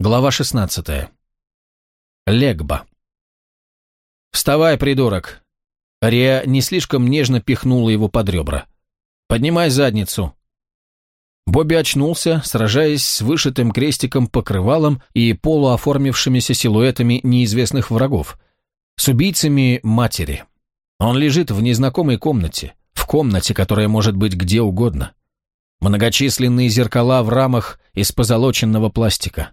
Глава 16. Легба. «Вставай, придурок!» Риа не слишком нежно пихнула его под ребра. «Поднимай задницу!» Бобби очнулся, сражаясь с вышитым крестиком покрывалом и полуоформившимися силуэтами неизвестных врагов, с убийцами матери. Он лежит в незнакомой комнате, в комнате, которая может быть где угодно. Многочисленные зеркала в рамах из позолоченного пластика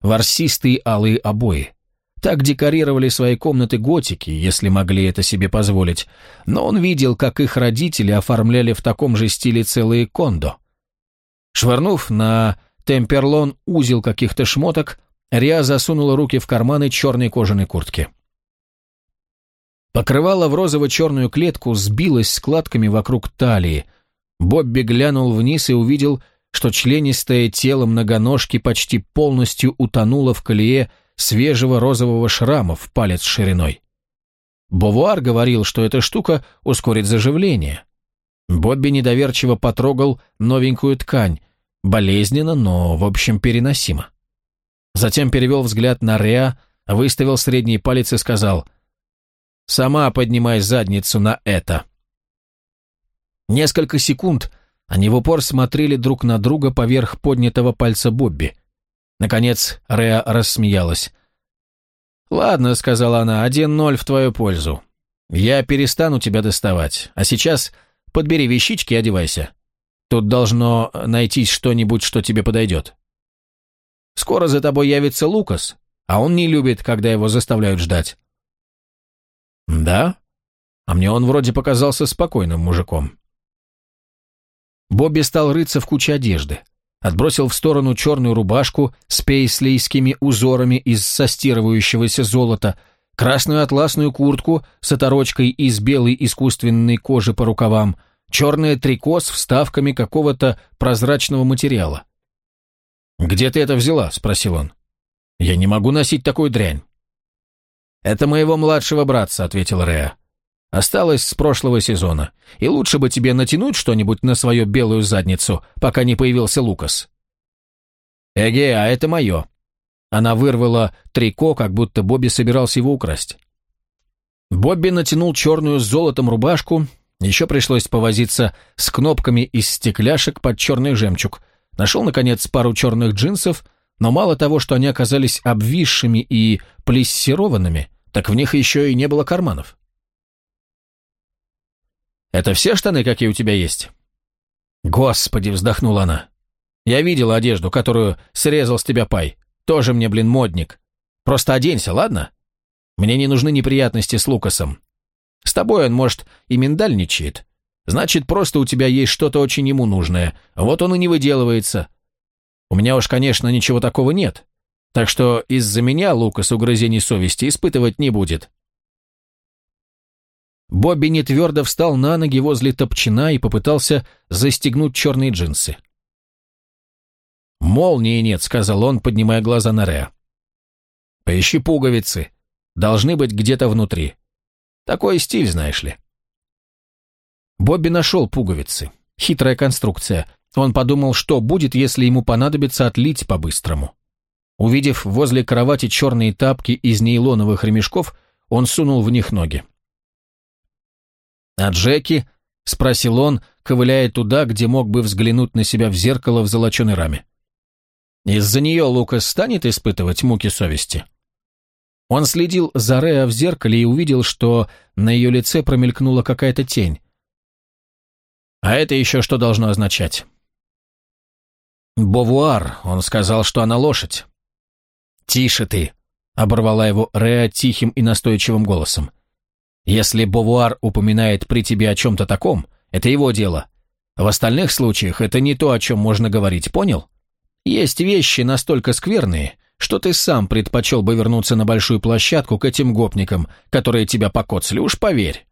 ворсистые алые обои. Так декорировали свои комнаты готики, если могли это себе позволить, но он видел, как их родители оформляли в таком же стиле целые кондо. Швырнув на темперлон узел каких-то шмоток, Риа засунула руки в карманы черной кожаной куртки. Покрывало в розово-черную клетку сбилось складками вокруг талии. Бобби глянул вниз и увидел, что членистое тело многоножки почти полностью утонуло в колее свежего розового шрама в палец шириной. Бовуар говорил, что эта штука ускорит заживление. Бобби недоверчиво потрогал новенькую ткань, болезненно, но, в общем, переносимо. Затем перевел взгляд на Реа, выставил средний палец и сказал «Сама поднимай задницу на это». Несколько секунд они в упор смотрели друг на друга поверх поднятого пальца Бобби. Наконец Реа рассмеялась. «Ладно», — сказала она, — «один ноль в твою пользу. Я перестану тебя доставать, а сейчас подбери вещички и одевайся. Тут должно найтись что-нибудь, что тебе подойдет. Скоро за тобой явится Лукас, а он не любит, когда его заставляют ждать». «Да? А мне он вроде показался спокойным мужиком». Бобби стал рыться в куче одежды. Отбросил в сторону черную рубашку с пейслейскими узорами из состирывающегося золота, красную атласную куртку с оторочкой из белой искусственной кожи по рукавам, черное трико с вставками какого-то прозрачного материала. «Где ты это взяла?» – спросил он. «Я не могу носить такую дрянь». «Это моего младшего братца», – ответил Реа. Осталось с прошлого сезона, и лучше бы тебе натянуть что-нибудь на свою белую задницу, пока не появился Лукас. Эге, а это мое. Она вырвала трико, как будто Бобби собирался его украсть. Бобби натянул черную с золотом рубашку, еще пришлось повозиться с кнопками из стекляшек под черный жемчуг. Нашел, наконец, пару черных джинсов, но мало того, что они оказались обвисшими и плессированными, так в них еще и не было карманов. Это все штаны, какие у тебя есть?» «Господи!» — вздохнула она. «Я видела одежду, которую срезал с тебя Пай. Тоже мне, блин, модник. Просто оденься, ладно? Мне не нужны неприятности с Лукасом. С тобой он, может, и миндальничает. Значит, просто у тебя есть что-то очень ему нужное. Вот он и не выделывается. У меня уж, конечно, ничего такого нет. Так что из-за меня Лукас угрызений совести испытывать не будет. Бобби не твердо встал на ноги возле топчина и попытался застегнуть черные джинсы. «Молнии нет», — сказал он, поднимая глаза на Реа. «Поищи пуговицы. Должны быть где-то внутри. Такой стиль, знаешь ли». Бобби нашел пуговицы. Хитрая конструкция. Он подумал, что будет, если ему понадобится отлить по-быстрому. Увидев возле кровати черные тапки из нейлоновых ремешков, он сунул в них ноги. «А Джеки?» — спросил он, ковыляя туда, где мог бы взглянуть на себя в зеркало в золоченой раме. «Из-за нее Лукас станет испытывать муки совести?» Он следил за Реа в зеркале и увидел, что на ее лице промелькнула какая-то тень. «А это еще что должно означать?» «Бовуар», — он сказал, что она лошадь. «Тише ты», — оборвала его Реа тихим и настойчивым голосом. Если Бовуар упоминает при тебе о чем-то таком, это его дело. В остальных случаях это не то, о чем можно говорить, понял? Есть вещи настолько скверные, что ты сам предпочел бы вернуться на большую площадку к этим гопникам, которые тебя покоцали, уж поверь.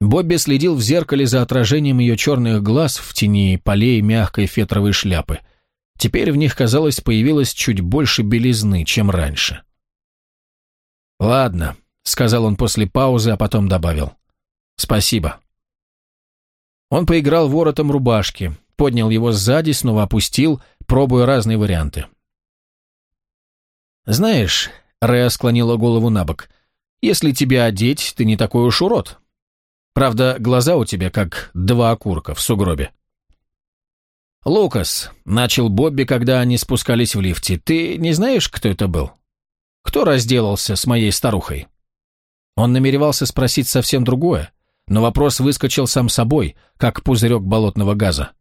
Бобби следил в зеркале за отражением ее черных глаз в тени полей мягкой фетровой шляпы. Теперь в них, казалось, появилось чуть больше белизны, чем раньше. «Ладно», — сказал он после паузы, а потом добавил. «Спасибо». Он поиграл воротом рубашки, поднял его сзади, снова опустил, пробуя разные варианты. Знаешь, Реа склонила голову на бок, если тебя одеть, ты не такой уж урод. Правда, глаза у тебя как два окурка в сугробе. «Лукас», — начал Бобби, когда они спускались в лифте, — «ты не знаешь, кто это был? Кто разделался с моей старухой?» Он намеревался спросить совсем другое, но вопрос выскочил сам собой, как пузырек болотного газа.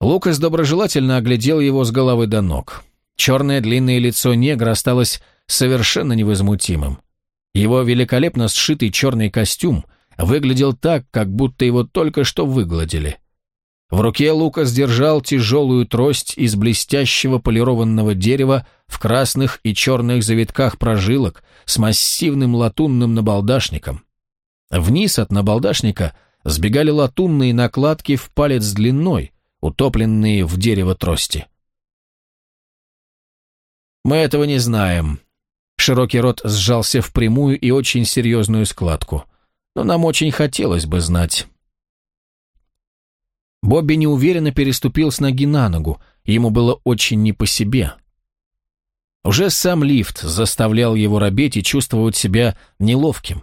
Лукас доброжелательно оглядел его с головы до ног. Черное длинное лицо негра осталось совершенно невозмутимым. Его великолепно сшитый черный костюм выглядел так, как будто его только что выгладили. В руке Лукас держал тяжелую трость из блестящего полированного дерева в красных и черных завитках прожилок с массивным латунным набалдашником. Вниз от набалдашника сбегали латунные накладки в палец длиной, утопленные в дерево трости. «Мы этого не знаем». Широкий рот сжался в прямую и очень серьезную складку. «Но нам очень хотелось бы знать». Бобби неуверенно переступил с ноги на ногу, ему было очень не по себе. Уже сам лифт заставлял его робеть и чувствовать себя неловким.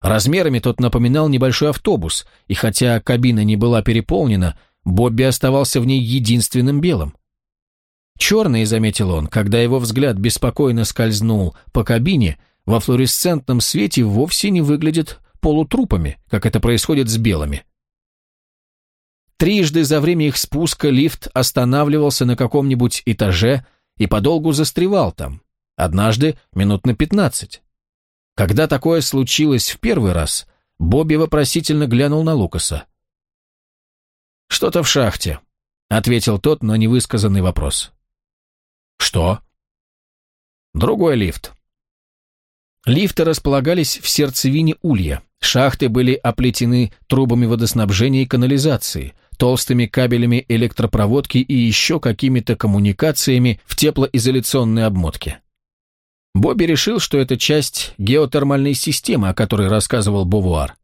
Размерами тот напоминал небольшой автобус, и хотя кабина не была переполнена, Бобби оставался в ней единственным белым. Черный, заметил он, когда его взгляд беспокойно скользнул по кабине, во флуоресцентном свете вовсе не выглядят полутрупами, как это происходит с белыми. Трижды за время их спуска лифт останавливался на каком-нибудь этаже и подолгу застревал там, однажды минут на пятнадцать. Когда такое случилось в первый раз, Бобби вопросительно глянул на Лукаса. «Что-то в шахте», — ответил тот на невысказанный вопрос. Что? Другой лифт. Лифты располагались в сердцевине улья. Шахты были оплетены трубами водоснабжения и канализации, толстыми кабелями электропроводки и еще какими-то коммуникациями в теплоизоляционной обмотке. Бобби решил, что это часть геотермальной системы, о которой рассказывал Бовуар.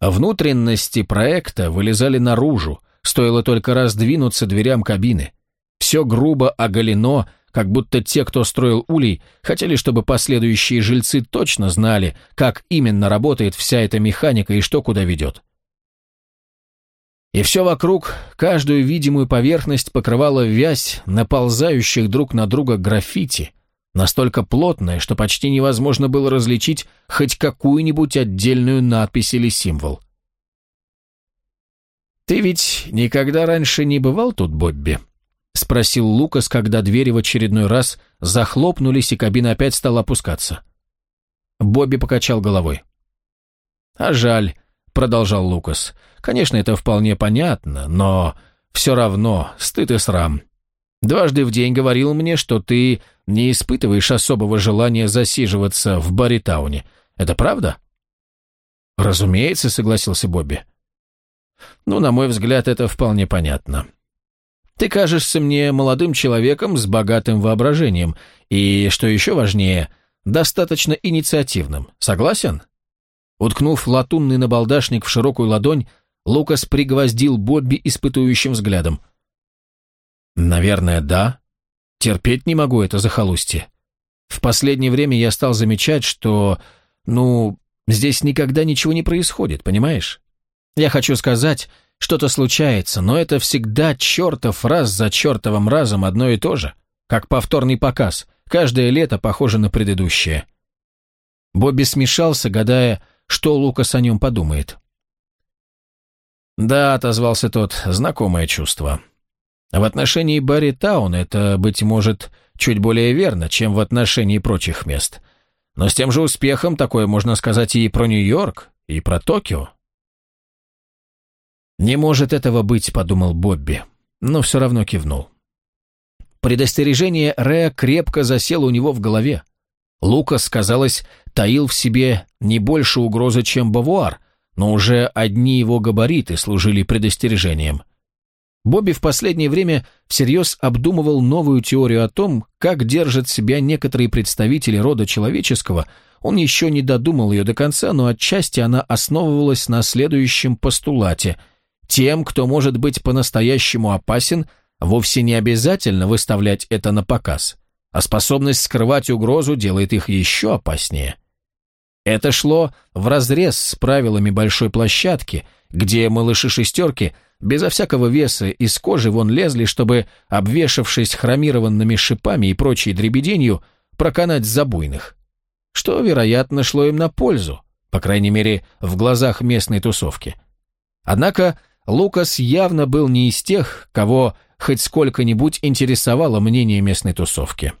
Внутренности проекта вылезали наружу, стоило только раздвинуться дверям кабины. Все грубо оголено, как будто те, кто строил улей, хотели, чтобы последующие жильцы точно знали, как именно работает вся эта механика и что куда ведет. И все вокруг, каждую видимую поверхность покрывала вязь наползающих друг на друга граффити, настолько плотная, что почти невозможно было различить хоть какую-нибудь отдельную надпись или символ. «Ты ведь никогда раньше не бывал тут, Бобби?» — спросил Лукас, когда двери в очередной раз захлопнулись и кабина опять стала опускаться. Бобби покачал головой. «А жаль», — продолжал Лукас. «Конечно, это вполне понятно, но все равно стыд и срам. Дважды в день говорил мне, что ты не испытываешь особого желания засиживаться в Баритауне. Это правда?» «Разумеется», — согласился Бобби. «Ну, на мой взгляд, это вполне понятно. Ты кажешься мне молодым человеком с богатым воображением и, что еще важнее, достаточно инициативным. Согласен?» Уткнув латунный набалдашник в широкую ладонь, Лукас пригвоздил Бобби испытующим взглядом. «Наверное, да. Терпеть не могу это захолустье. В последнее время я стал замечать, что, ну, здесь никогда ничего не происходит, понимаешь? Я хочу сказать, что-то случается, но это всегда чертов раз за чертовым разом одно и то же, как повторный показ, каждое лето похоже на предыдущее. Бобби смешался, гадая, что Лукас о нем подумает. «Да», — отозвался тот, — «знакомое чувство. В отношении Барри Таун это, быть может, чуть более верно, чем в отношении прочих мест. Но с тем же успехом такое можно сказать и про Нью-Йорк, и про Токио. «Не может этого быть», — подумал Бобби, но все равно кивнул. Предостережение Рэя крепко засело у него в голове. Лукас, казалось, таил в себе не больше угрозы, чем Бавуар, но уже одни его габариты служили предостережением. Бобби в последнее время всерьез обдумывал новую теорию о том, как держат себя некоторые представители рода человеческого. Он еще не додумал ее до конца, но отчасти она основывалась на следующем постулате – тем, кто может быть по-настоящему опасен, вовсе не обязательно выставлять это на показ. а способность скрывать угрозу делает их еще опаснее. Это шло вразрез с правилами большой площадки, где малыши-шестерки безо всякого веса из кожи вон лезли, чтобы, обвешавшись хромированными шипами и прочей дребеденью, проканать забойных. Что, вероятно, шло им на пользу, по крайней мере, в глазах местной тусовки. Однако Лукас явно был не из тех, кого хоть сколько-нибудь интересовало мнение местной тусовки.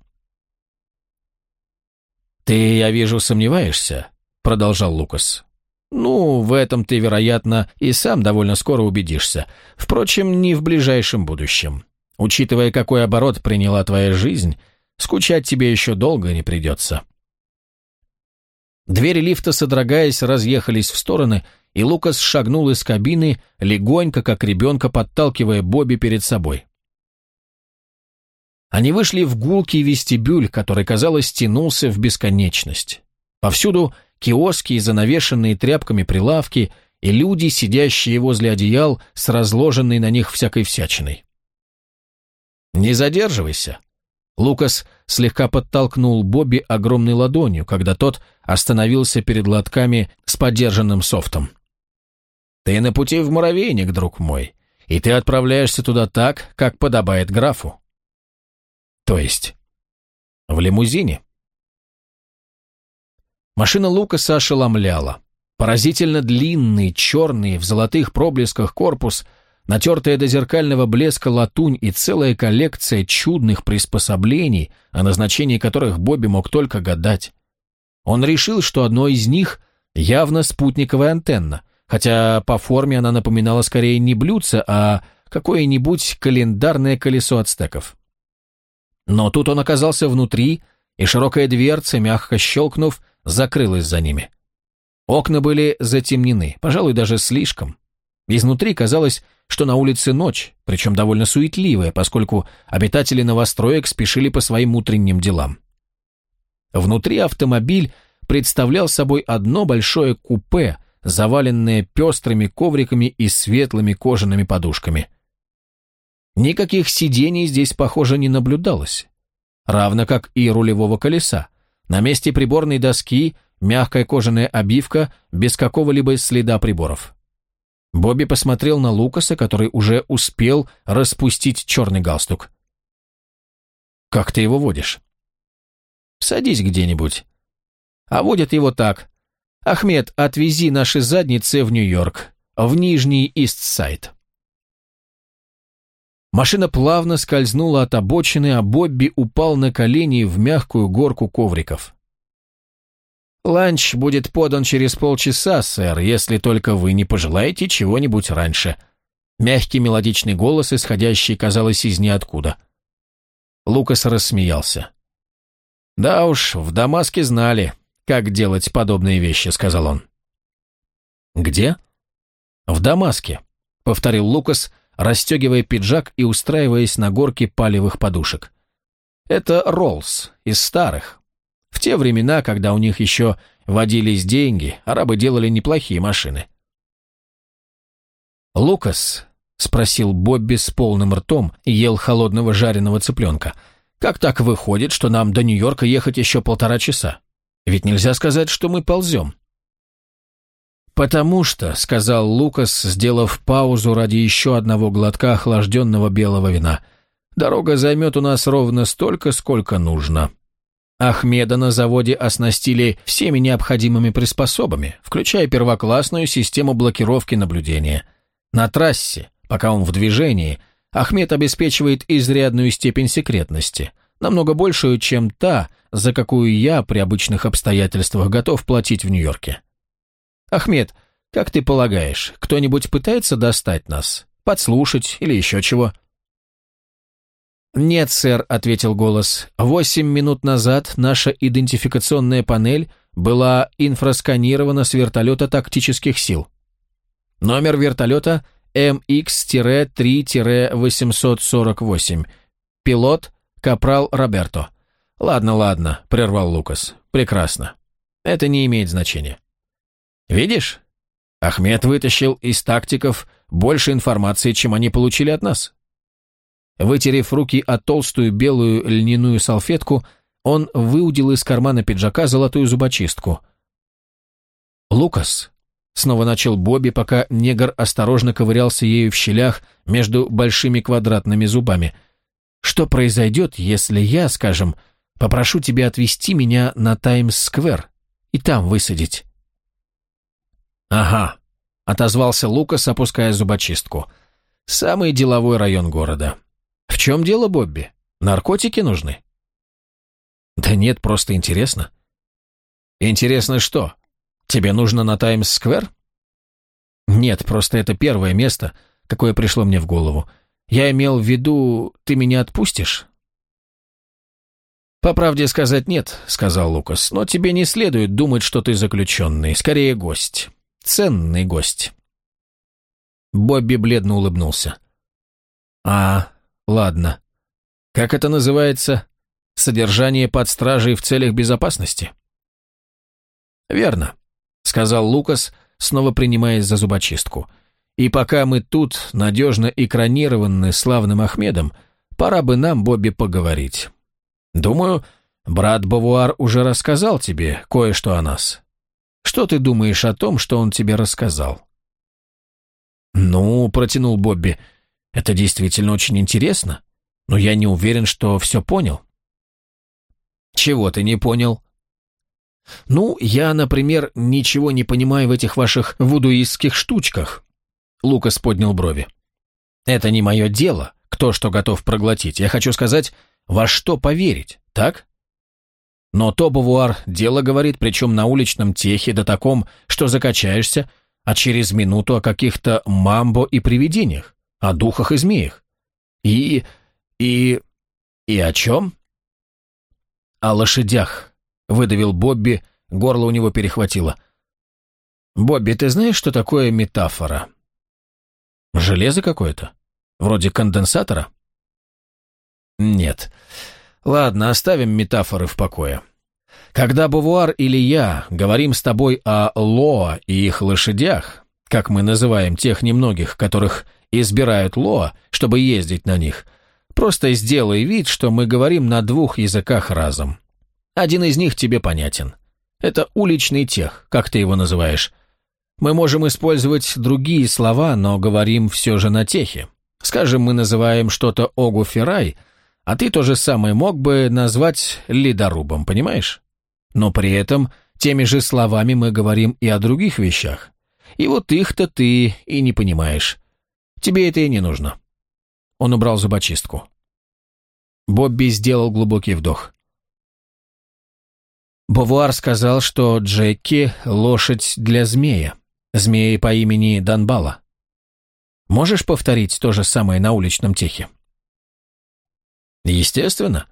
«Ты, я вижу, сомневаешься», — продолжал Лукас. «Ну, в этом ты, вероятно, и сам довольно скоро убедишься. Впрочем, не в ближайшем будущем. Учитывая, какой оборот приняла твоя жизнь, скучать тебе еще долго не придется». Двери лифта, содрогаясь, разъехались в стороны, и Лукас шагнул из кабины, легонько, как ребенка, подталкивая Бобби перед собой. Они вышли в гулкий вестибюль, который, казалось, тянулся в бесконечность. Повсюду киоски и занавешенные тряпками прилавки, и люди, сидящие возле одеял с разложенной на них всякой всячиной. «Не задерживайся», Лукас слегка подтолкнул Бобби огромной ладонью, когда тот остановился перед лотками с подержанным софтом. «Ты на пути в муравейник, друг мой, и ты отправляешься туда так, как подобает графу». «То есть?» «В лимузине». Машина Лукаса ошеломляла. Поразительно длинный, черный, в золотых проблесках корпус – Натертая до зеркального блеска латунь и целая коллекция чудных приспособлений, о назначении которых Бобби мог только гадать. Он решил, что одно из них явно спутниковая антенна, хотя по форме она напоминала скорее не блюдце, а какое-нибудь календарное колесо ацтеков. Но тут он оказался внутри, и широкая дверца, мягко щелкнув, закрылась за ними. Окна были затемнены, пожалуй, даже слишком. Изнутри казалось, что на улице ночь, причем довольно суетливая, поскольку обитатели новостроек спешили по своим утренним делам. Внутри автомобиль представлял собой одно большое купе, заваленное пестрыми ковриками и светлыми кожаными подушками. Никаких сидений здесь, похоже, не наблюдалось. Равно как и рулевого колеса. На месте приборной доски мягкая кожаная обивка без какого-либо следа приборов. Бобби посмотрел на Лукаса, который уже успел распустить черный галстук. «Как ты его водишь?» «Садись где-нибудь». А водят его так. «Ахмед, отвези наши задницы в Нью-Йорк, в Нижний Ист-Сайд». Машина плавно скользнула от обочины, а Бобби упал на колени в мягкую горку ковриков. «Ланч будет подан через полчаса, сэр, если только вы не пожелаете чего-нибудь раньше». Мягкий мелодичный голос, исходящий, казалось, из ниоткуда. Лукас рассмеялся. «Да уж, в Дамаске знали, как делать подобные вещи», — сказал он. «Где?» «В Дамаске», — повторил Лукас, расстегивая пиджак и устраиваясь на горке палевых подушек. «Это Роллс, из старых. В те времена, когда у них еще водились деньги, арабы делали неплохие машины. «Лукас», — спросил Бобби с полным ртом ел холодного жареного цыпленка, «как так выходит, что нам до Нью-Йорка ехать еще полтора часа? Ведь нельзя сказать, что мы ползем». «Потому что», — сказал Лукас, сделав паузу ради еще одного глотка охлажденного белого вина, «дорога займет у нас ровно столько, сколько нужно». Ахмеда на заводе оснастили всеми необходимыми приспособами, включая первоклассную систему блокировки наблюдения. На трассе, пока он в движении, Ахмед обеспечивает изрядную степень секретности, намного большую, чем та, за какую я при обычных обстоятельствах готов платить в Нью-Йорке. Ахмед, как ты полагаешь, кто-нибудь пытается достать нас, подслушать или еще чего?» «Нет, сэр», — ответил голос. «Восемь минут назад наша идентификационная панель была инфрасканирована с вертолета тактических сил. Номер вертолета MX-3-848. Пилот — Капрал Роберто». «Ладно, ладно», — прервал Лукас. «Прекрасно. Это не имеет значения». «Видишь? Ахмед вытащил из тактиков больше информации, чем они получили от нас». Вытерев руки о толстую белую льняную салфетку, он выудил из кармана пиджака золотую зубочистку. «Лукас», — снова начал Бобби, пока негр осторожно ковырялся ею в щелях между большими квадратными зубами. «Что произойдет, если я, скажем, попрошу тебя отвезти меня на Таймс-сквер и там высадить?» «Ага», — отозвался Лукас, опуская зубочистку. «Самый деловой район города. В чем дело, Бобби? Наркотики нужны?» «Да нет, просто интересно». «Интересно что? Тебе нужно на Таймс-сквер?» «Нет, просто это первое место, какое пришло мне в голову. Я имел в виду, ты меня отпустишь?» «По правде сказать нет», — сказал Лукас, «но тебе не следует думать, что ты заключенный, скорее гость. Ценный гость». Бобби бледно улыбнулся. «А, ладно. Как это называется? Содержание под стражей в целях безопасности?» «Верно», — сказал Лукас, снова принимаясь за зубочистку. «И пока мы тут надежно экранированы славным Ахмедом, пора бы нам, Бобби, поговорить. Думаю, брат Бавуар уже рассказал тебе кое-что о нас. Что ты думаешь о том, что он тебе рассказал?» «Ну», — протянул Бобби, — «это действительно очень интересно, но я не уверен, что все понял». «Чего ты не понял?» «Ну, я, например, ничего не понимаю в этих ваших вудуистских штучках», — Лукас поднял брови. «Это не мое дело, кто что готов проглотить. Я хочу сказать, во что поверить, так?» Но то Бавуар дело говорит, причем на уличном техе, да таком, что закачаешься, а через минуту о каких-то мамбо и привидениях, о духах и змеях. И... и... и о чем? О лошадях, выдавил Бобби, горло у него перехватило. «Бобби, ты знаешь, что такое метафора?» «Железо какое-то? Вроде конденсатора?» «Нет. Ладно, оставим метафоры в покое. Когда Бувуар или я говорим с тобой о Лоа и их лошадях, как мы называем тех немногих, которых избирают Лоа, чтобы ездить на них, просто сделай вид, что мы говорим на двух языках разом. Один из них тебе понятен. Это уличный тех, как ты его называешь. Мы можем использовать другие слова, но говорим все же на техе. Скажем, мы называем что-то Огу-Феррай – а ты то же самое мог бы назвать ледорубом, понимаешь? Но при этом теми же словами мы говорим и о других вещах. И вот их-то ты и не понимаешь. Тебе это и не нужно. Он убрал зубочистку. Бобби сделал глубокий вдох. Бовуар сказал, что Джеки — лошадь для змея, змеи по имени Данбала. Можешь повторить то же самое на уличном техе? Естественно.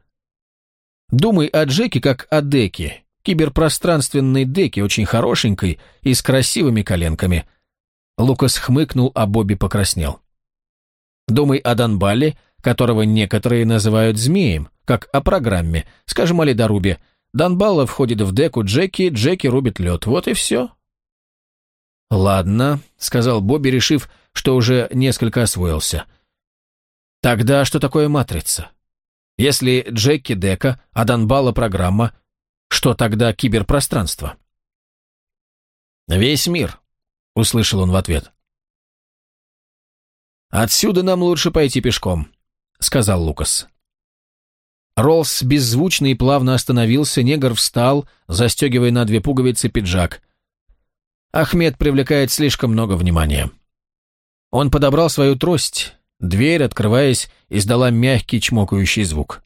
Думай о Джеке как о деке, киберпространственной деке, очень хорошенькой и с красивыми коленками. Лукас хмыкнул, а Бобби покраснел. Думай о Донбалле, которого некоторые называют змеем, как о программе, скажем о ледорубе. Донбалла входит в деку Джеки, Джеки рубит лед. Вот и все. «Ладно», — сказал Бобби, решив, что уже несколько освоился. «Тогда что такое матрица?» Если Джеки Дека, а Донбалла программа, что тогда киберпространство? «Весь мир», — услышал он в ответ. «Отсюда нам лучше пойти пешком», — сказал Лукас. Роллс беззвучно и плавно остановился, негр встал, застегивая на две пуговицы пиджак. Ахмед привлекает слишком много внимания. Он подобрал свою трость, Дверь, открываясь, издала мягкий чмокающий звук.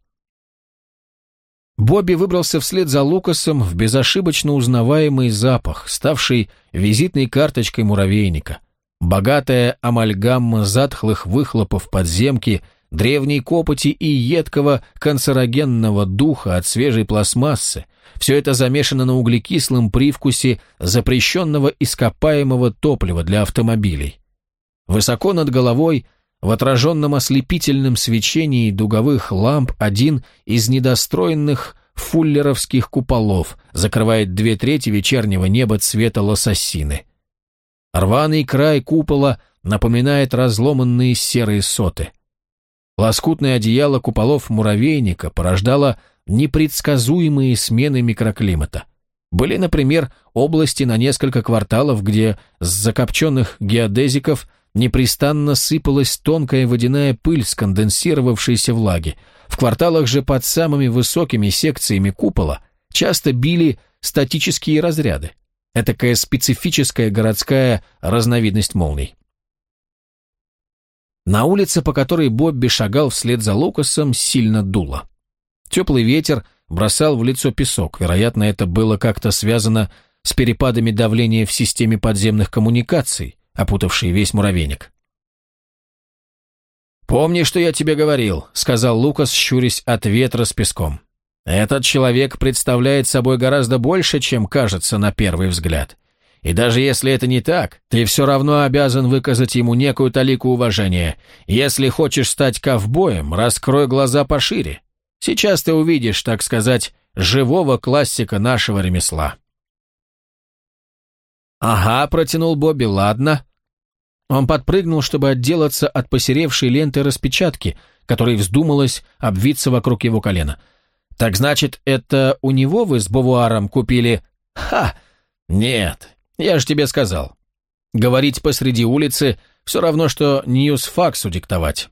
Бобби выбрался вслед за Лукасом в безошибочно узнаваемый запах, ставший визитной карточкой муравейника. Богатая амальгамма затхлых выхлопов подземки, древней копоти и едкого канцерогенного духа от свежей пластмассы, все это замешано на углекислом привкусе запрещенного ископаемого топлива для автомобилей. Высоко над головой – в отраженном ослепительном свечении дуговых ламп один из недостроенных фуллеровских куполов закрывает две трети вечернего неба цвета лососины. Рваный край купола напоминает разломанные серые соты. Лоскутное одеяло куполов муравейника порождало непредсказуемые смены микроклимата. Были, например, области на несколько кварталов, где с закопченных геодезиков непрестанно сыпалась тонкая водяная пыль сконденсировавшейся влаги. В кварталах же под самыми высокими секциями купола часто били статические разряды. Этакая специфическая городская разновидность молний. На улице, по которой Бобби шагал вслед за Лукасом, сильно дуло. Теплый ветер бросал в лицо песок, вероятно, это было как-то связано с перепадами давления в системе подземных коммуникаций, опутавшей весь муравейник. «Помни, что я тебе говорил», — сказал Лукас, щурясь от ветра с песком. «Этот человек представляет собой гораздо больше, чем кажется на первый взгляд. И даже если это не так, ты все равно обязан выказать ему некую талику уважения. Если хочешь стать ковбоем, раскрой глаза пошире. Сейчас ты увидишь, так сказать, живого классика нашего ремесла». «Ага», — протянул Бобби, — «ладно». Он подпрыгнул, чтобы отделаться от посеревшей ленты распечатки, которой вздумалось обвиться вокруг его колена. «Так значит, это у него вы с Бовуаром купили...» «Ха! Нет, я же тебе сказал. Говорить посреди улицы все равно, что ньюсфаксу диктовать.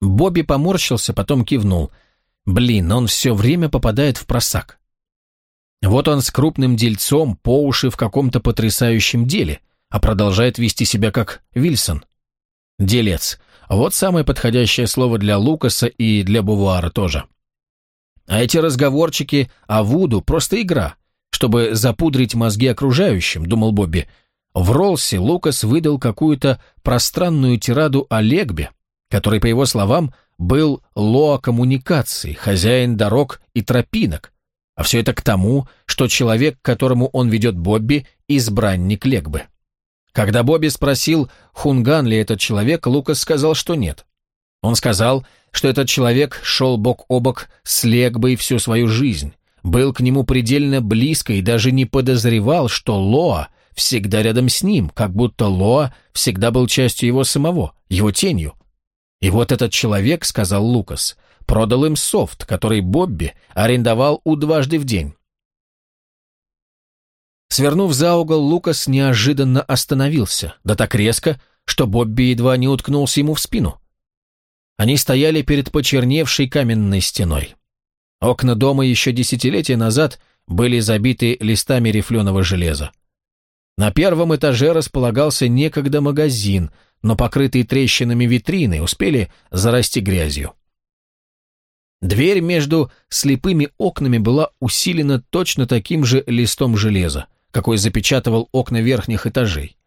Бобби поморщился, потом кивнул. Блин, он все время попадает в просак. Вот он с крупным дельцом по уши в каком-то потрясающем деле, а продолжает вести себя как Вильсон. Делец. Вот самое подходящее слово для Лукаса и для Бувуара тоже. А эти разговорчики о Вуду просто игра чтобы запудрить мозги окружающим, думал Бобби. В Ролсе Лукас выдал какую-то пространную тираду о Легбе, который, по его словам, был лоа коммуникаций, хозяин дорог и тропинок, а все это к тому, что человек, к которому он ведет Бобби, избранник Легбы. Когда Бобби спросил, хунган ли этот человек, Лукас сказал, что нет. Он сказал, что этот человек шел бок о бок с Легбой всю свою жизнь, был к нему предельно близко и даже не подозревал, что Лоа всегда рядом с ним, как будто Лоа всегда был частью его самого, его тенью. И вот этот человек, сказал Лукас, продал им софт, который Бобби арендовал у дважды в день. Свернув за угол, Лукас неожиданно остановился, да так резко, что Бобби едва не уткнулся ему в спину. Они стояли перед почерневшей каменной стеной. Окна дома еще десятилетия назад были забиты листами рифленого железа. На первом этаже располагался некогда магазин, но покрытые трещинами витрины успели зарасти грязью. Дверь между слепыми окнами была усилена точно таким же листом железа, какой запечатывал окна верхних этажей.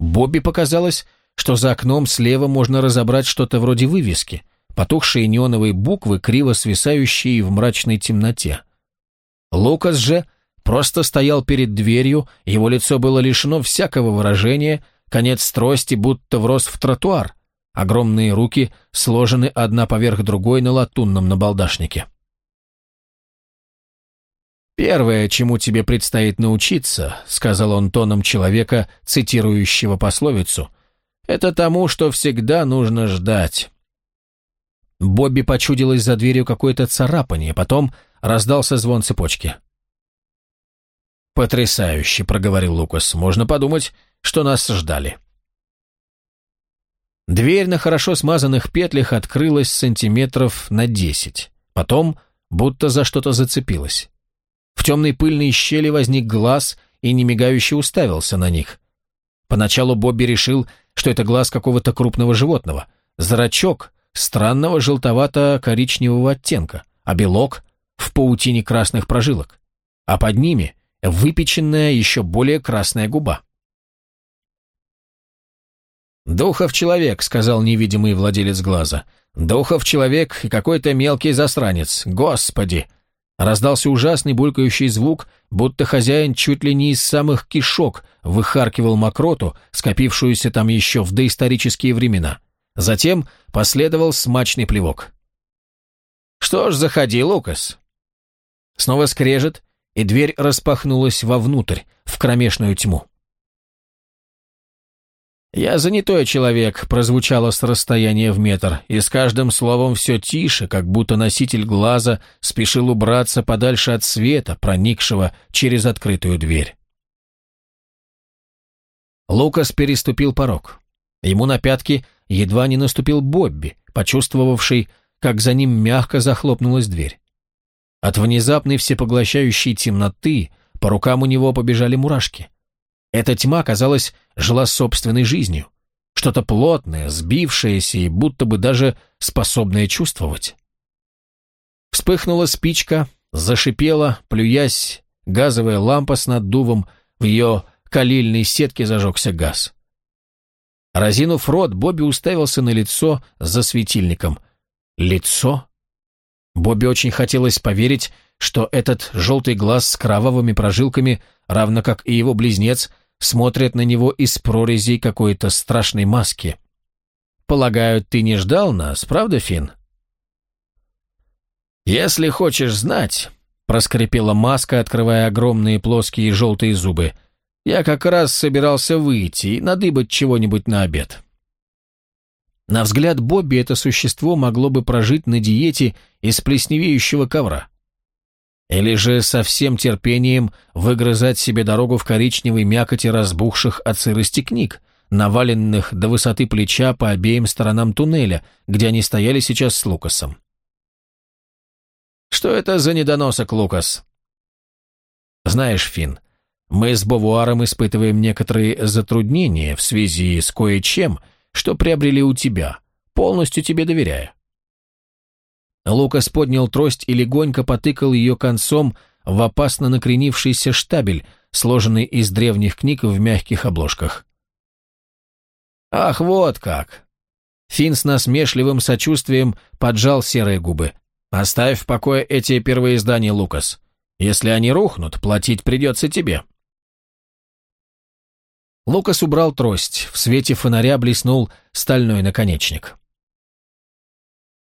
Бобби показалось, что за окном слева можно разобрать что-то вроде вывески – потухшие неоновые буквы, криво свисающие в мрачной темноте. Лукас же просто стоял перед дверью, его лицо было лишено всякого выражения, конец трости будто врос в тротуар, огромные руки сложены одна поверх другой на латунном набалдашнике. «Первое, чему тебе предстоит научиться», — сказал он тоном человека, цитирующего пословицу, — «это тому, что всегда нужно ждать. Бобби почудилось за дверью какое-то царапание, потом раздался звон цепочки. «Потрясающе», — проговорил Лукас. «Можно подумать, что нас ждали». Дверь на хорошо смазанных петлях открылась сантиметров на десять. Потом будто за что-то зацепилась. В темной пыльной щели возник глаз и немигающе уставился на них. Поначалу Бобби решил, что это глаз какого-то крупного животного. Зрачок, странного желтовато-коричневого оттенка, а белок в паутине красных прожилок, а под ними выпеченная еще более красная губа. «Духов человек», — сказал невидимый владелец глаза. «Духов человек и какой-то мелкий засранец. Господи!» Раздался ужасный булькающий звук, будто хозяин чуть ли не из самых кишок выхаркивал мокроту, скопившуюся там еще в доисторические времена. Затем последовал смачный плевок. «Что ж, заходи, Лукас». Снова скрежет, и дверь распахнулась вовнутрь, в кромешную тьму. «Я занятой человек», — прозвучало с расстояния в метр, и с каждым словом все тише, как будто носитель глаза спешил убраться подальше от света, проникшего через открытую дверь. Лукас переступил порог. Ему на пятки едва не наступил Бобби, почувствовавший, как за ним мягко захлопнулась дверь. От внезапной всепоглощающей темноты по рукам у него побежали мурашки. Эта тьма, казалось, жила собственной жизнью. Что-то плотное, сбившееся и будто бы даже способное чувствовать. Вспыхнула спичка, зашипела, плюясь, газовая лампа с наддувом, в ее калильной сетке зажегся газ. Разинув рот, Бобби уставился на лицо за светильником. Лицо? Бобби очень хотелось поверить, что этот желтый глаз с кровавыми прожилками, равно как и его близнец, смотрят на него из прорезей какой-то страшной маски. «Полагаю, ты не ждал нас, правда, Финн?» «Если хочешь знать», — проскрипела маска, открывая огромные плоские желтые зубы, «я как раз собирался выйти и надыбать чего-нибудь на обед». На взгляд Бобби это существо могло бы прожить на диете из плесневеющего ковра. Или же со всем терпением выгрызать себе дорогу в коричневой мякоти разбухших от сырости книг, наваленных до высоты плеча по обеим сторонам туннеля, где они стояли сейчас с Лукасом. «Что это за недоносок, Лукас?» «Знаешь, Финн, мы с Бовуаром испытываем некоторые затруднения в связи с кое-чем, что приобрели у тебя, полностью тебе доверяя. Лукас поднял трость и легонько потыкал ее концом в опасно накренившийся штабель, сложенный из древних книг в мягких обложках. «Ах, вот как!» Финн с насмешливым сочувствием поджал серые губы. «Оставь в покое эти первые издания, Лукас. Если они рухнут, платить придется тебе». Лукас убрал трость, в свете фонаря блеснул стальной наконечник.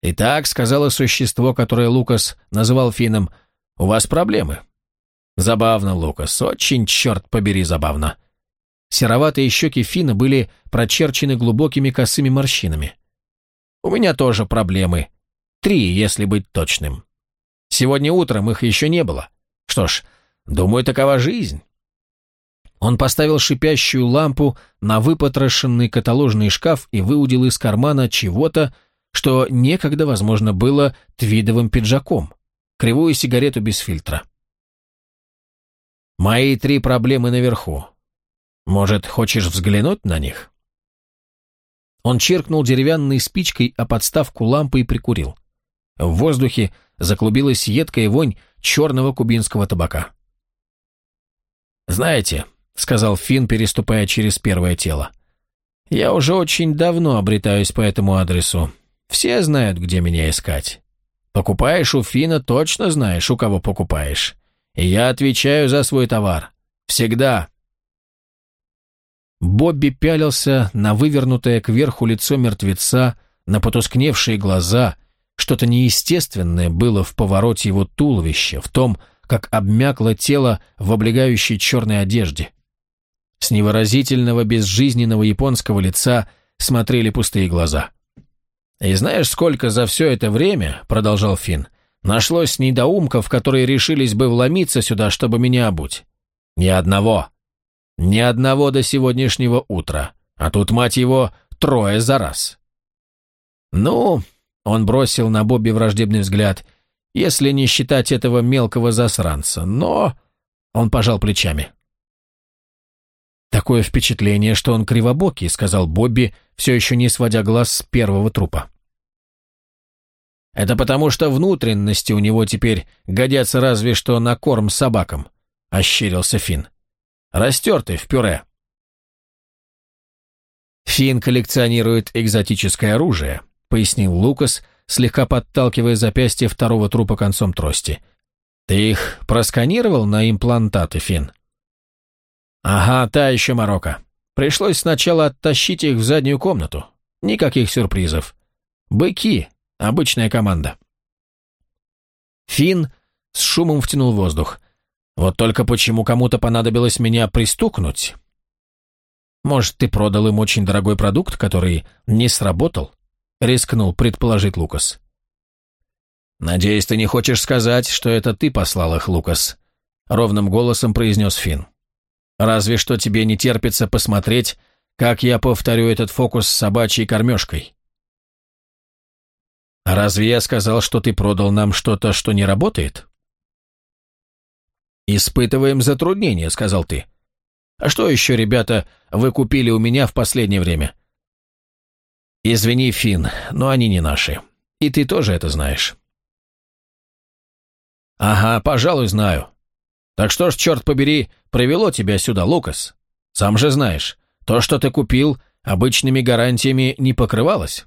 «Итак», — сказала существо, которое Лукас называл Фином, — «у вас проблемы». «Забавно, Лукас, очень, черт побери, забавно». Сероватые щеки Фина были прочерчены глубокими косыми морщинами. «У меня тоже проблемы. Три, если быть точным. Сегодня утром их еще не было. Что ж, думаю, такова жизнь». Он поставил шипящую лампу на выпотрошенный каталожный шкаф и выудил из кармана чего-то, что некогда, возможно, было твидовым пиджаком, кривую сигарету без фильтра. «Мои три проблемы наверху. Может, хочешь взглянуть на них?» Он чиркнул деревянной спичкой о подставку лампы и прикурил. В воздухе заклубилась едкая вонь черного кубинского табака. «Знаете, — сказал Финн, переступая через первое тело. «Я уже очень давно обретаюсь по этому адресу. Все знают, где меня искать. Покупаешь у Фина, точно знаешь, у кого покупаешь. И я отвечаю за свой товар. Всегда». Бобби пялился на вывернутое кверху лицо мертвеца, на потускневшие глаза. Что-то неестественное было в повороте его туловища, в том, как обмякло тело в облегающей черной одежде. С невыразительного безжизненного японского лица смотрели пустые глаза. «И знаешь, сколько за все это время, — продолжал Финн, — нашлось недоумков, которые решились бы вломиться сюда, чтобы меня обуть? Ни одного. Ни одного до сегодняшнего утра. А тут, мать его, трое за раз». «Ну, — он бросил на Бобби враждебный взгляд, — если не считать этого мелкого засранца, но...» Он пожал плечами. «Такое впечатление, что он кривобокий», — сказал Бобби, все еще не сводя глаз с первого трупа. «Это потому, что внутренности у него теперь годятся разве что на корм собакам», — ощерился Финн. «Растертый в пюре». «Финн коллекционирует экзотическое оружие», — пояснил Лукас, слегка подталкивая запястье второго трупа концом трости. «Ты их просканировал на имплантаты, Финн?» Ага, та еще морока. Пришлось сначала оттащить их в заднюю комнату. Никаких сюрпризов. Быки. Обычная команда. Финн с шумом втянул воздух. Вот только почему кому-то понадобилось меня пристукнуть? Может, ты продал им очень дорогой продукт, который не сработал? Рискнул предположить Лукас. «Надеюсь, ты не хочешь сказать, что это ты послал их, Лукас», — ровным голосом произнес Финн. «Разве что тебе не терпится посмотреть, как я повторю этот фокус с собачьей кормежкой». «Разве я сказал, что ты продал нам что-то, что не работает?» «Испытываем затруднения», — сказал ты. «А что еще, ребята, вы купили у меня в последнее время?» «Извини, Финн, но они не наши. И ты тоже это знаешь». «Ага, пожалуй, знаю. Так что ж, черт побери, привело тебя сюда, Лукас? Сам же знаешь, то, что ты купил, обычными гарантиями не покрывалось».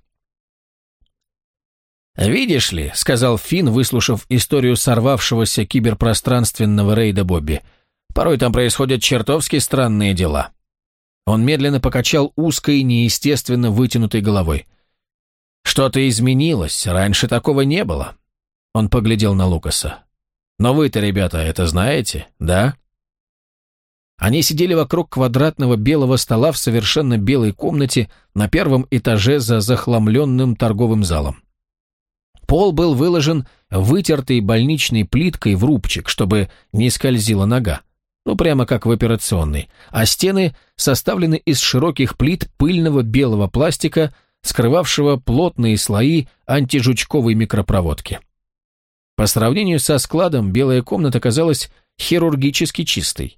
«Видишь ли», — сказал Финн, выслушав историю сорвавшегося киберпространственного рейда Бобби, «порой там происходят чертовски странные дела». Он медленно покачал узкой, неестественно вытянутой головой. «Что-то изменилось, раньше такого не было». Он поглядел на Лукаса. «Но вы-то, ребята, это знаете, да?» Они сидели вокруг квадратного белого стола в совершенно белой комнате на первом этаже за захламленным торговым залом. Пол был выложен вытертой больничной плиткой в рубчик, чтобы не скользила нога. Ну, прямо как в операционной. А стены составлены из широких плит пыльного белого пластика, скрывавшего плотные слои антижучковой микропроводки. По сравнению со складом, белая комната казалась хирургически чистой.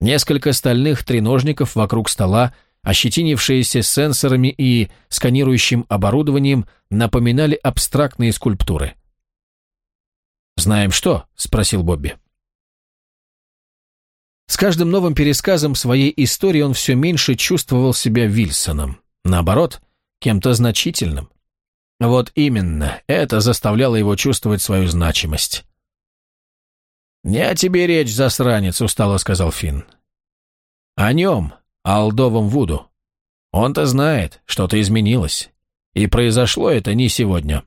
Несколько стальных треножников вокруг стола ощетинившиеся сенсорами и сканирующим оборудованием, напоминали абстрактные скульптуры. «Знаем что?» – спросил Бобби. С каждым новым пересказом своей истории он все меньше чувствовал себя Вильсоном. Наоборот, кем-то значительным. Вот именно, это заставляло его чувствовать свою значимость. «Не о тебе речь, засранец», — устало сказал Финн. «О нем, Алдовом Вуду. Он-то знает, что-то изменилось. И произошло это не сегодня.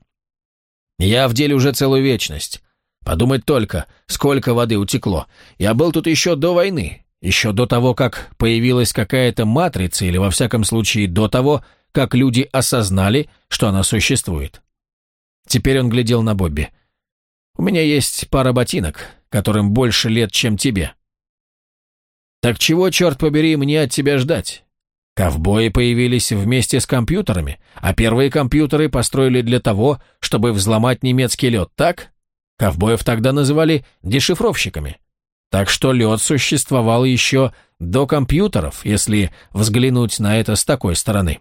Я в деле уже целую вечность. Подумать только, сколько воды утекло. Я был тут еще до войны, еще до того, как появилась какая-то матрица, или во всяком случае до того, как люди осознали, что она существует. Теперь он глядел на Бобби. «У меня есть пара ботинок, которым больше лет, чем тебе. Так чего, черт побери, мне от тебя ждать? Ковбои появились вместе с компьютерами, а первые компьютеры построили для того, чтобы взломать немецкий лед, так? Ковбоев тогда называли дешифровщиками. Так что лед существовал еще до компьютеров, если взглянуть на это с такой стороны.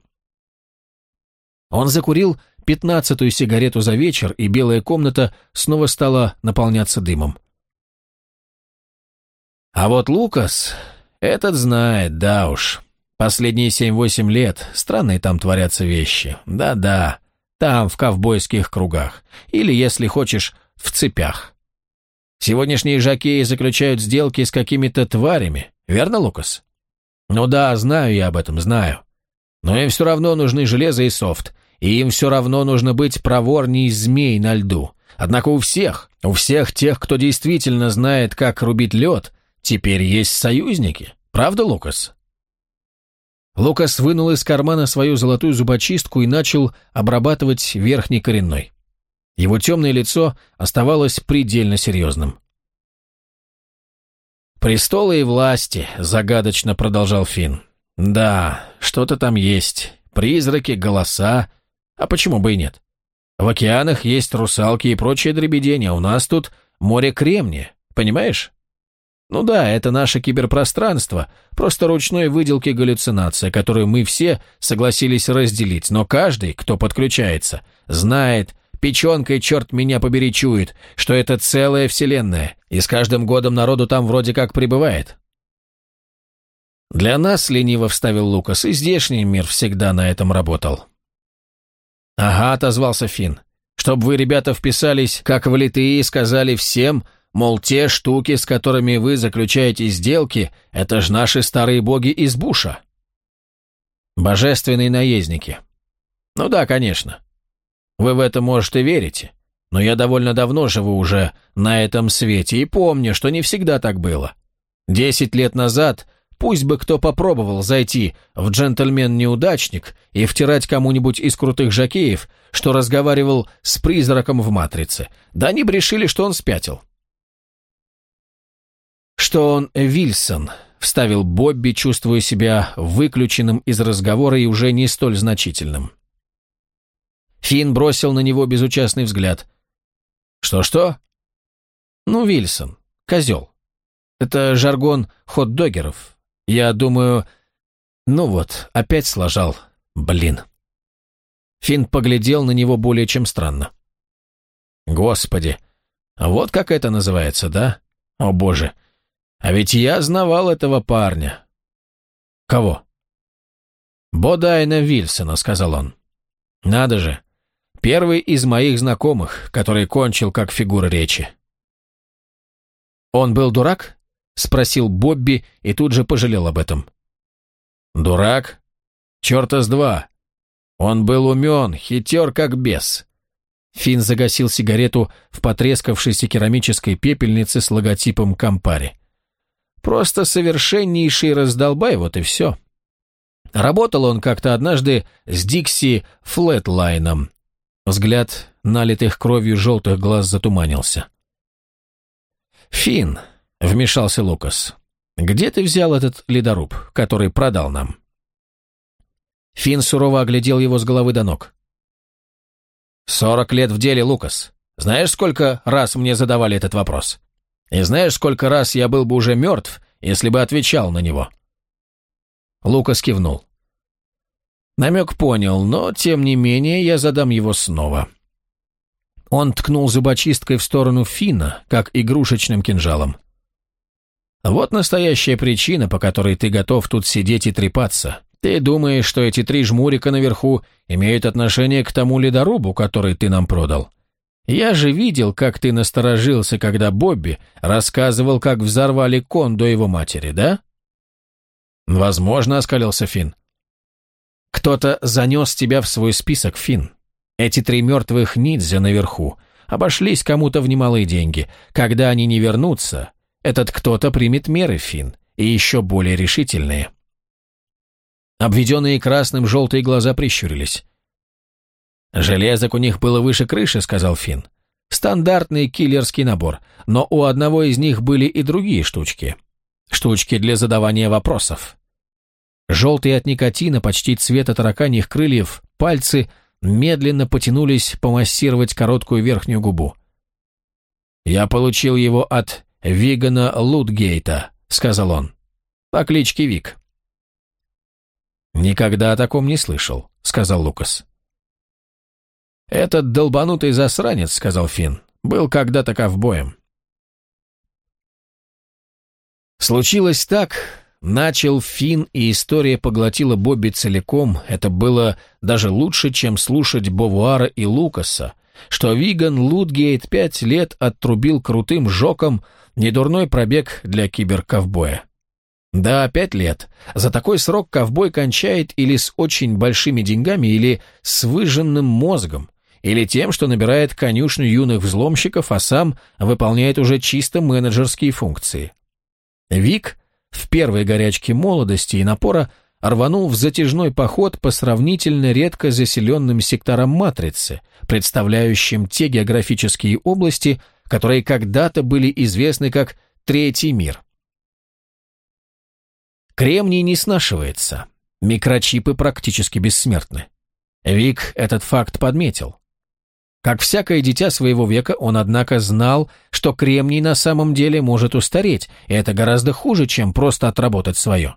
Он закурил пятнадцатую сигарету за вечер, и белая комната снова стала наполняться дымом. А вот Лукас, этот знает, да уж. Последние семь-восемь лет странные там творятся вещи. Да-да, там, в ковбойских кругах. Или, если хочешь, в цепях. Сегодняшние жакеи заключают сделки с какими-то тварями, верно, Лукас? Ну да, знаю я об этом, знаю. Но им все равно нужны железо и софт, и им все равно нужно быть проворней змей на льду. Однако у всех, у всех тех, кто действительно знает, как рубить лед, Теперь есть союзники, правда, Лукас?» Лукас вынул из кармана свою золотую зубочистку и начал обрабатывать верхний коренной. Его темное лицо оставалось предельно серьезным. «Престолы и власти», — загадочно продолжал Финн. «Да, что-то там есть. Призраки, голоса. А почему бы и нет? В океанах есть русалки и прочие дребедения, у нас тут море кремния, понимаешь?» Ну да, это наше киберпространство, просто ручной выделки галлюцинация, которую мы все согласились разделить, но каждый, кто подключается, знает, печенкой, черт меня побери, чует, что это целая вселенная, и с каждым годом народу там вроде как прибывает. Для нас, лениво вставил Лукас, и здешний мир всегда на этом работал. Ага, отозвался Финн. Чтоб вы, ребята, вписались, как влитые, и сказали всем, Мол, те штуки, с которыми вы заключаете сделки, это ж наши старые боги из Буша. Божественные наездники. Ну да, конечно. Вы в это, может, и верите. Но я довольно давно живу уже на этом свете и помню, что не всегда так было. Десять лет назад Пусть бы кто попробовал зайти в джентльмен-неудачник и втирать кому-нибудь из крутых жакеев, что разговаривал с призраком в «Матрице». Да они бы решили, что он спятил. Что он Вильсон, вставил Бобби, чувствуя себя выключенным из разговора и уже не столь значительным. Финн бросил на него безучастный взгляд. «Что-что?» «Ну, Вильсон, козел. Это жаргон хот-догеров. Я думаю... Ну вот, опять сложал. Блин». Финн поглядел на него более чем странно. «Господи, вот как это называется, да? О боже, а ведь я знавал этого парня». «Кого?» «Бодайна Вильсона», — сказал он. «Надо же, первый из моих знакомых, который кончил как фигура речи». «Он был дурак?» — спросил Бобби и тут же пожалел об этом. «Дурак? Черта с два. Он был умен, хитер как бес». Финн загасил сигарету в потрескавшейся керамической пепельнице с логотипом Кампари. Просто совершеннейший раздолбай, вот и все. Работал он как-то однажды с Дикси Флетлайном. Взгляд налитых кровью желтых глаз затуманился. «Финн», — вмешался Лукас, — «где ты взял этот ледоруб, который продал нам?» Финн сурово оглядел его с головы до ног. «Сорок лет в деле, Лукас. Знаешь, сколько раз мне задавали этот вопрос? И знаешь, сколько раз я был бы уже мертв, если бы отвечал на него?» Лукас кивнул. Намек понял, но, тем не менее, я задам его снова. Он ткнул зубочисткой в сторону Фина, как игрушечным кинжалом. «Вот настоящая причина, по которой ты готов тут сидеть и трепаться. Ты думаешь, что эти три жмурика наверху имеют отношение к тому ледорубу, который ты нам продал? Я же видел, как ты насторожился, когда Бобби рассказывал, как взорвали кон до его матери, да? Возможно, оскалился Финн. Кто-то занес тебя в свой список, Финн. Эти три мертвых ниндзя наверху обошлись кому-то в немалые деньги. Когда они не вернутся, этот кто-то примет меры, Финн, и еще более решительные. Обведенные красным желтые глаза прищурились. «Железок у них было выше крыши», — сказал Финн. «Стандартный киллерский набор, но у одного из них были и другие штучки. Штучки для задавания вопросов». Желтые от никотина, почти цвета тараканьих крыльев, пальцы медленно потянулись помассировать короткую верхнюю губу. «Я получил его от Вигана Лутгейта», — сказал он. «По кличке Вик». «Никогда о таком не слышал», — сказал Лукас. «Этот долбанутый засранец», — сказал Финн, — «был когда-то ковбоем». Случилось так, начал Финн, и история поглотила Бобби целиком, это было даже лучше, чем слушать Бовуара и Лукаса, что Виган Лутгейт пять лет отрубил крутым жоком недурной пробег для киберковбоя. Да, пять лет. За такой срок ковбой кончает или с очень большими деньгами, или с выжженным мозгом, или тем, что набирает конюшню юных взломщиков, а сам выполняет уже чисто менеджерские функции. Вик в первой горячке молодости и напора рванул в затяжной поход по сравнительно редко заселенным секторам Матрицы, представляющим те географические области, которые когда-то были известны как Третий мир. Кремний не снашивается, микрочипы практически бессмертны. Вик этот факт подметил. Как всякое дитя своего века, он, однако, знал, что кремний на самом деле может устареть, и это гораздо хуже, чем просто отработать свое.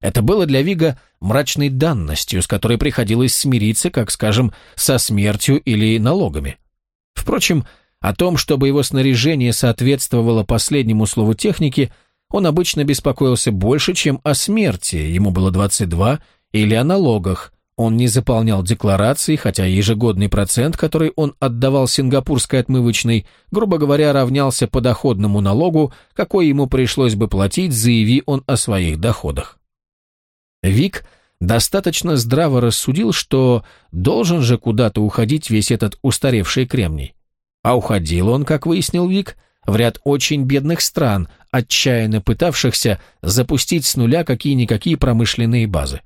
Это было для Вига мрачной данностью, с которой приходилось смириться, как, скажем, со смертью или налогами. Впрочем, о том, чтобы его снаряжение соответствовало последнему слову техники, он обычно беспокоился больше, чем о смерти, ему было 22, или о налогах, он не заполнял декларации, хотя ежегодный процент, который он отдавал сингапурской отмывочной, грубо говоря, равнялся подоходному налогу, какой ему пришлось бы платить, заяви он о своих доходах. Вик достаточно здраво рассудил, что должен же куда-то уходить весь этот устаревший кремний. А уходил он, как выяснил Вик, в ряд очень бедных стран, отчаянно пытавшихся запустить с нуля какие-никакие промышленные базы.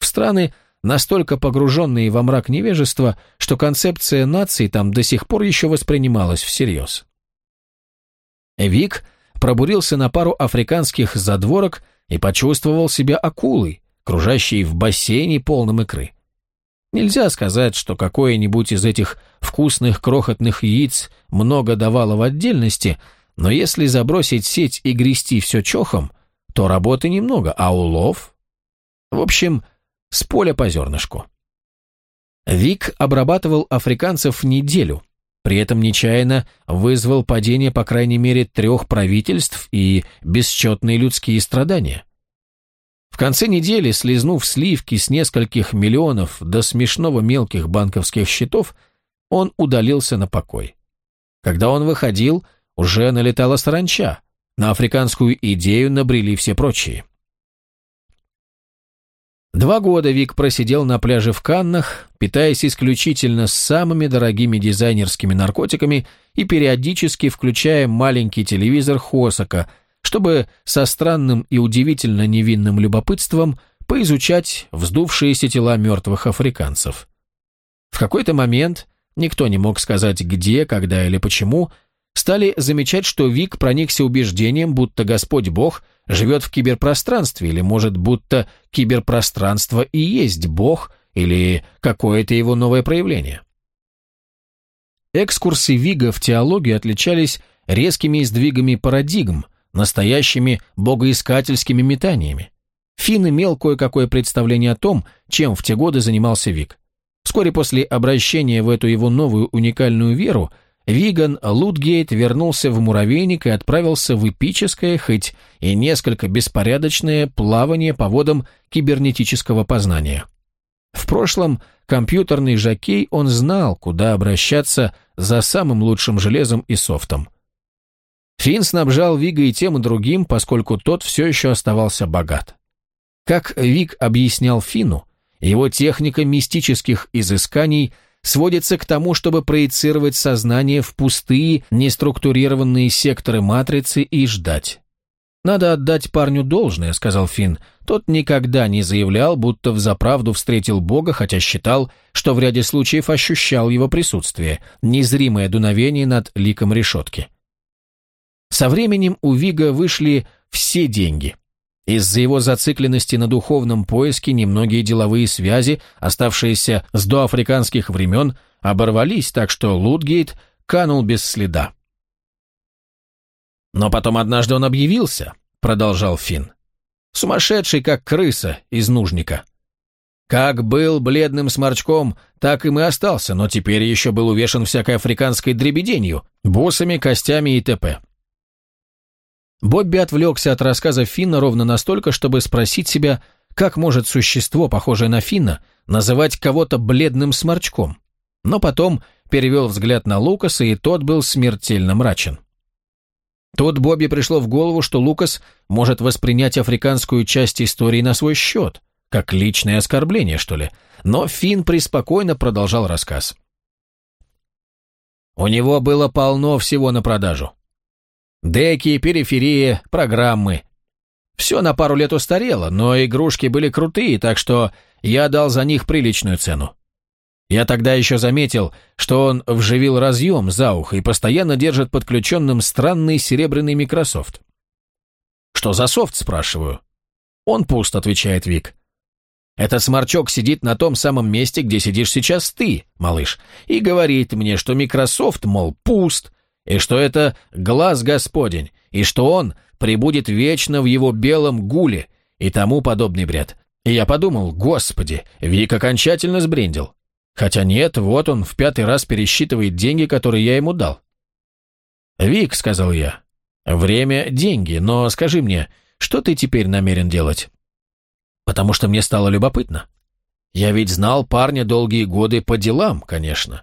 В страны, настолько погруженные во мрак невежества, что концепция нации там до сих пор еще воспринималась всерьез. Вик пробурился на пару африканских задворок и почувствовал себя акулой, кружащей в бассейне полном икры. Нельзя сказать, что какое-нибудь из этих вкусных крохотных яиц много давало в отдельности, но если забросить сеть и грести все чохом, то работы немного, а улов... В общем, с поля по зернышку. Вик обрабатывал африканцев неделю, при этом нечаянно вызвал падение по крайней мере трех правительств и бесчетные людские страдания. В конце недели, слезнув сливки с нескольких миллионов до смешного мелких банковских счетов, он удалился на покой. Когда он выходил, уже налетала саранча, на африканскую идею набрели все прочие. Два года Вик просидел на пляже в Каннах, питаясь исключительно самыми дорогими дизайнерскими наркотиками и периодически включая маленький телевизор Хосака – чтобы со странным и удивительно невинным любопытством поизучать вздувшиеся тела мертвых африканцев. В какой-то момент, никто не мог сказать где, когда или почему, стали замечать, что Вик проникся убеждением, будто Господь Бог живет в киберпространстве, или, может, будто киберпространство и есть Бог, или какое-то его новое проявление. Экскурсы Вига в теологию отличались резкими сдвигами парадигм, настоящими богоискательскими метаниями. Финн имел кое-какое представление о том, чем в те годы занимался Вик. Вскоре после обращения в эту его новую уникальную веру, Виган Лутгейт вернулся в муравейник и отправился в эпическое, хоть и несколько беспорядочное плавание по водам кибернетического познания. В прошлом компьютерный жокей он знал, куда обращаться за самым лучшим железом и софтом. Финн снабжал Вига и тем и другим, поскольку тот все еще оставался богат. Как Виг объяснял Фину, его техника мистических изысканий сводится к тому, чтобы проецировать сознание в пустые, неструктурированные секторы матрицы и ждать. «Надо отдать парню должное», — сказал Финн. Тот никогда не заявлял, будто взаправду встретил Бога, хотя считал, что в ряде случаев ощущал его присутствие, незримое дуновение над ликом решетки. Со временем у Вига вышли все деньги. Из-за его зацикленности на духовном поиске немногие деловые связи, оставшиеся с доафриканских времен, оборвались, так что Лутгейт канул без следа. «Но потом однажды он объявился», — продолжал Финн. «Сумасшедший, как крыса из нужника. Как был бледным сморчком, так им и остался, но теперь еще был увешан всякой африканской дребеденью, бусами, костями и т.п. Бобби отвлекся от рассказа Финна ровно настолько, чтобы спросить себя, как может существо, похожее на Финна, называть кого-то бледным сморчком. Но потом перевел взгляд на Лукаса, и тот был смертельно мрачен. Тут Бобби пришло в голову, что Лукас может воспринять африканскую часть истории на свой счет, как личное оскорбление, что ли. Но Финн преспокойно продолжал рассказ. У него было полно всего на продажу. Деки, периферия, программы. Все на пару лет устарело, но игрушки были крутые, так что я дал за них приличную цену. Я тогда еще заметил, что он вживил разъем за ухо и постоянно держит подключенным странный серебряный микрософт. «Что за софт?» – спрашиваю. «Он пуст», – отвечает Вик. «Этот сморчок сидит на том самом месте, где сидишь сейчас ты, малыш, и говорит мне, что микрософт, мол, пуст, и что это глаз Господень, и что он прибудет вечно в его белом гуле, и тому подобный бред. И я подумал, господи, Вик окончательно сбрендил. Хотя нет, вот он в пятый раз пересчитывает деньги, которые я ему дал. «Вик», — сказал я, — «время — деньги, но скажи мне, что ты теперь намерен делать?» «Потому что мне стало любопытно. Я ведь знал парня долгие годы по делам, конечно.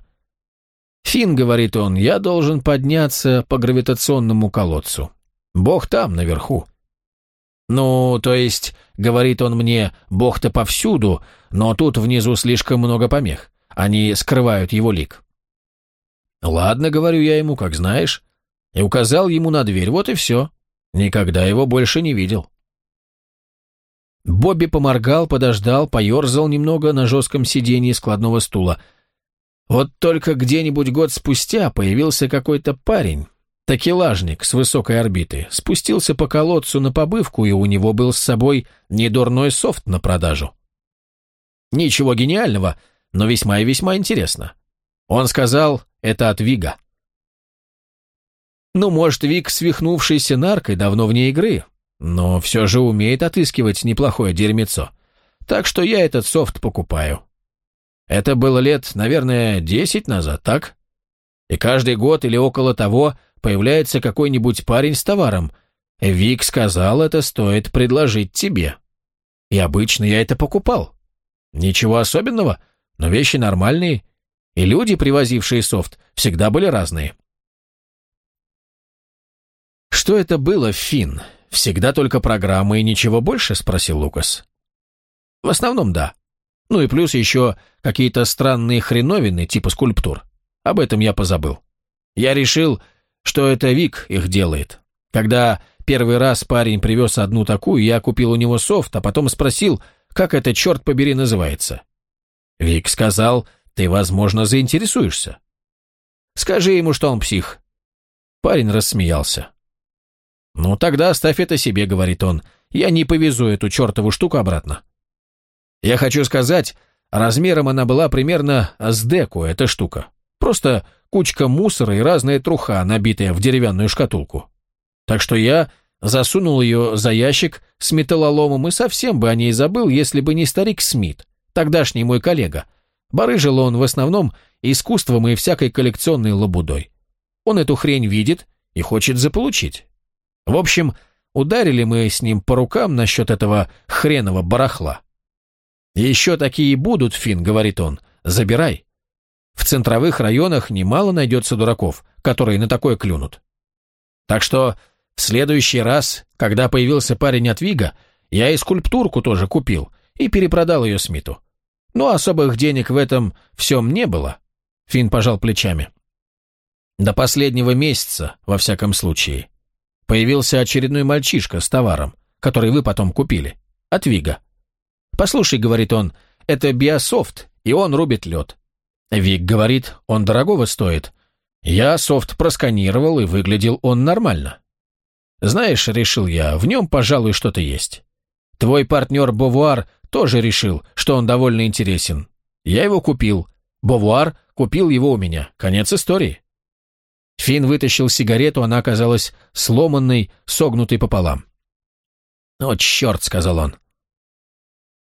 «Фин, — говорит он, — я должен подняться по гравитационному колодцу. Бог там, наверху». «Ну, то есть, — говорит он мне, — Бог-то повсюду, но тут внизу слишком много помех. Они скрывают его лик». «Ладно, — говорю я ему, — как знаешь. и указал ему на дверь, вот и все. Никогда его больше не видел. Бобби поморгал, подождал, поерзал немного на жестком сиденье складного стула. Вот только где-нибудь год спустя появился какой-то парень, такелажник с высокой орбиты, спустился по колодцу на побывку, и у него был с собой недурной софт на продажу. Ничего гениального, но весьма и весьма интересно. Он сказал, это от Вига. Ну, может, Вик, свихнувшийся наркой, давно вне игры, но все же умеет отыскивать неплохое дерьмецо. Так что я этот софт покупаю. Это было лет, наверное, десять назад, так? И каждый год или около того появляется какой-нибудь парень с товаром. Вик сказал, это стоит предложить тебе. И обычно я это покупал. Ничего особенного, но вещи нормальные, и люди, привозившие софт, всегда были разные. «Что это было, Финн? Всегда только программы и ничего больше?» – спросил Лукас. «В основном, да. Ну и плюс еще какие-то странные хреновины типа скульптур. Об этом я позабыл. Я решил, что это Вик их делает. Когда первый раз парень привез одну такую, я купил у него софт, а потом спросил, как это, черт побери, называется. Вик сказал, ты, возможно, заинтересуешься. Скажи ему, что он псих. Парень рассмеялся. «Ну, тогда оставь это себе», — говорит он. «Я не повезу эту чертову штуку обратно». Я хочу сказать, размером она была примерно с деку, эта штука. Просто кучка мусора и разная труха, набитая в деревянную шкатулку. Так что я засунул ее за ящик с металлоломом и совсем бы о ней забыл, если бы не старик Смит, тогдашний мой коллега. Барыжил он в основном искусством и всякой коллекционной лабудой. Он эту хрень видит и хочет заполучить. В общем, ударили мы с ним по рукам насчет этого хренового барахла. «Еще такие будут, Фин, говорит он, — «забирай». В центровых районах немало найдется дураков, которые на такое клюнут. Так что в следующий раз, когда появился парень от Вига, я и скульптурку тоже купил и перепродал ее Смиту. Но особых денег в этом всем не было. Фин пожал плечами. До последнего месяца, во всяком случае. Появился очередной мальчишка с товаром, который вы потом купили. От Вига. «Послушай», — говорит он, — «это биософт, и он рубит лед». Вик говорит, он дорогого стоит. Я софт просканировал, и выглядел он нормально. Знаешь, решил я, в нем, пожалуй, что-то есть. Твой партнер Бовуар тоже решил, что он довольно интересен. Я его купил. Бовуар купил его у меня. Конец истории. Финн вытащил сигарету, она оказалась сломанной, согнутой пополам. «О, черт!» — сказал он.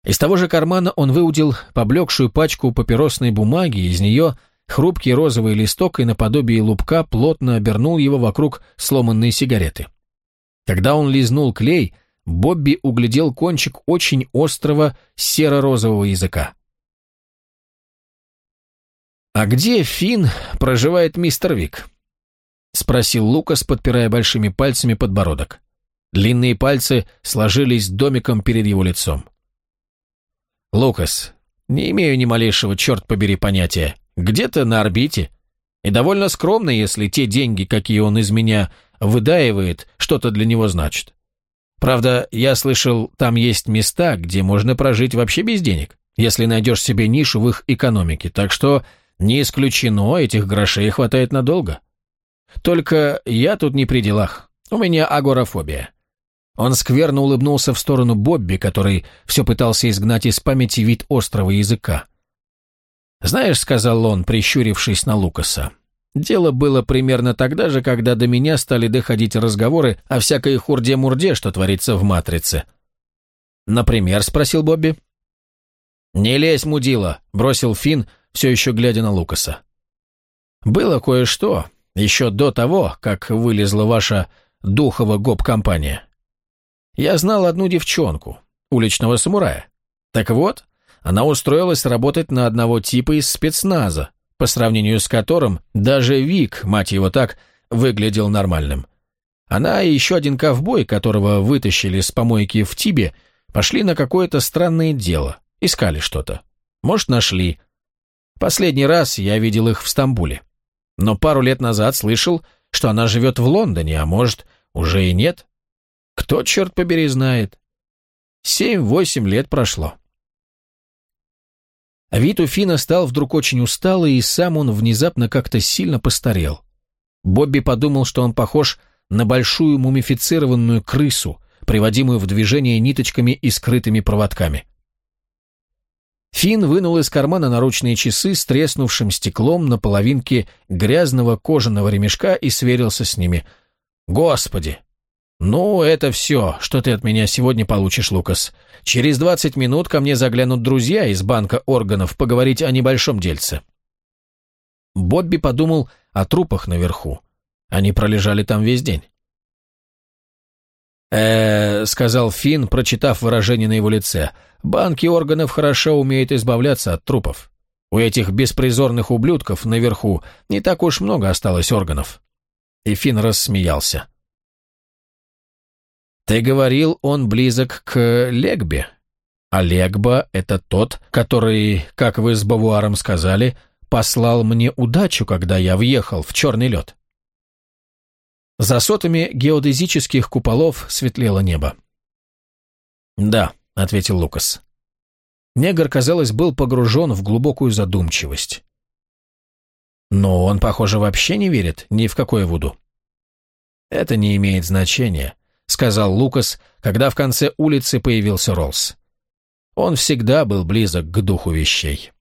Из того же кармана он выудил поблекшую пачку папиросной бумаги, из нее хрупкий розовый листок и наподобие лупка плотно обернул его вокруг сломанной сигареты. Когда он лизнул клей, Бобби углядел кончик очень острого серо-розового языка. «А где Финн проживает мистер Вик?» — спросил Лукас, подпирая большими пальцами подбородок. Длинные пальцы сложились домиком перед его лицом. «Лукас, не имею ни малейшего, черт побери, понятия. Где-то на орбите. И довольно скромно, если те деньги, какие он из меня выдаивает, что-то для него значит. Правда, я слышал, там есть места, где можно прожить вообще без денег, если найдешь себе нишу в их экономике, так что не исключено, этих грошей хватает надолго. Только я тут не при делах, у меня агорафобия. Он скверно улыбнулся в сторону Бобби, который все пытался изгнать из памяти вид острого языка. «Знаешь», — сказал он, прищурившись на Лукаса, — «дело было примерно тогда же, когда до меня стали доходить разговоры о всякой хурде-мурде, что творится в «Матрице». «Например?» — спросил Бобби. «Не лезь, мудила», — бросил Финн, все еще глядя на Лукаса. «Было кое-что, еще до того, как вылезла ваша духова гоп-компания. Я знал одну девчонку, уличного самурая. Так вот, она устроилась работать на одного типа из спецназа, по сравнению с которым даже Вик, мать его так, выглядел нормальным. Она и еще один ковбой, которого вытащили с помойки в Тибе, пошли на какое-то странное дело, искали что-то. Может, нашли. Последний раз я видел их в Стамбуле. Но пару лет назад слышал, что она живет в Лондоне, а может, уже и нет. Кто, черт побери, знает. Семь-восемь лет прошло. Вид у Фина стал вдруг очень усталый, и сам он внезапно как-то сильно постарел. Бобби подумал, что он похож на большую мумифицированную крысу, приводимую в движение ниточками и скрытыми проводками. Финн вынул из кармана наручные часы с треснувшим стеклом на половинке грязного кожаного ремешка и сверился с ними. «Господи! Ну, это все, что ты от меня сегодня получишь, Лукас. Через двадцать минут ко мне заглянут друзья из банка органов поговорить о небольшом дельце». Бобби подумал о трупах наверху. Они пролежали там весь день э сказал Финн, прочитав выражение на его лице. «Банки органов хорошо умеют избавляться от трупов. У этих беспризорных ублюдков наверху не так уж много осталось органов». И Финн рассмеялся. «Ты говорил, он близок к Легбе. А Легба — это тот, который, как вы с Бавуаром сказали, послал мне удачу, когда я въехал в черный лед». За сотами геодезических куполов светлело небо. «Да», — ответил Лукас. Негр, казалось, был погружен в глубокую задумчивость. Но он, похоже, вообще не верит ни в какое Вуду. «Это не имеет значения», — сказал Лукас, когда в конце улицы появился Роллс. Он всегда был близок к духу вещей.